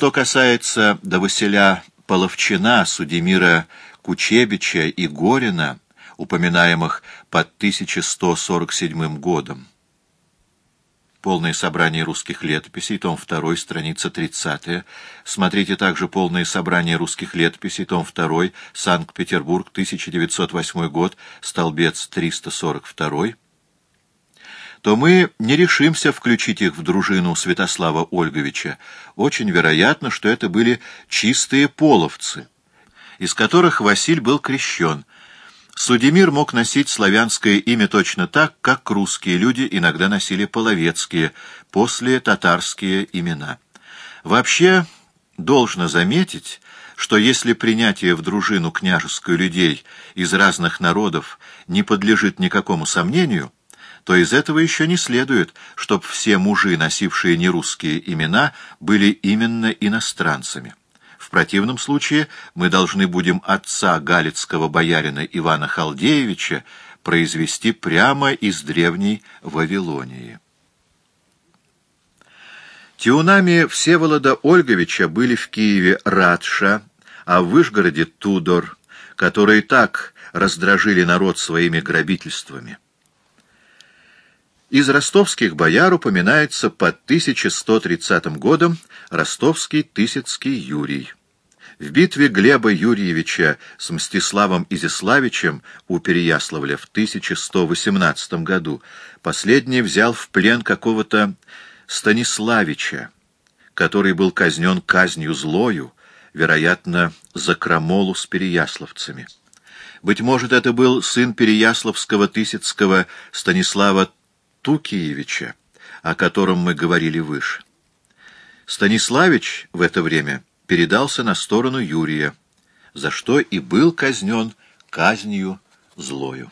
Что касается до Василя Половчина, Судемира Кучебича и Горина, упоминаемых под 1147 годом, Полное собрание русских летописей, том 2, страница 30. Смотрите также полное собрание русских летописей, том 2, Санкт-Петербург, 1908 год, столбец 342 то мы не решимся включить их в дружину Святослава Ольговича. Очень вероятно, что это были чистые половцы, из которых Василь был крещен. Судемир мог носить славянское имя точно так, как русские люди иногда носили половецкие, после татарские имена. Вообще, должно заметить, что если принятие в дружину княжескую людей из разных народов не подлежит никакому сомнению, то из этого еще не следует, чтоб все мужи, носившие нерусские имена, были именно иностранцами. В противном случае мы должны будем отца галицкого боярина Ивана Халдеевича произвести прямо из древней Вавилонии. Тиунами Всеволода Ольговича были в Киеве Радша, а в Вышгороде Тудор, которые так раздражили народ своими грабительствами. Из ростовских бояр упоминается под 1130 годом ростовский Тысяцкий Юрий. В битве Глеба Юрьевича с Мстиславом Изяславичем у Переяславля в 1118 году последний взял в плен какого-то Станиславича, который был казнен казнью злою, вероятно, за крамолу с переяславцами. Быть может, это был сын переяславского Тысяцкого Станислава Тукиевича, о котором мы говорили выше. Станиславич в это время передался на сторону Юрия, за что и был казнен казнью злою.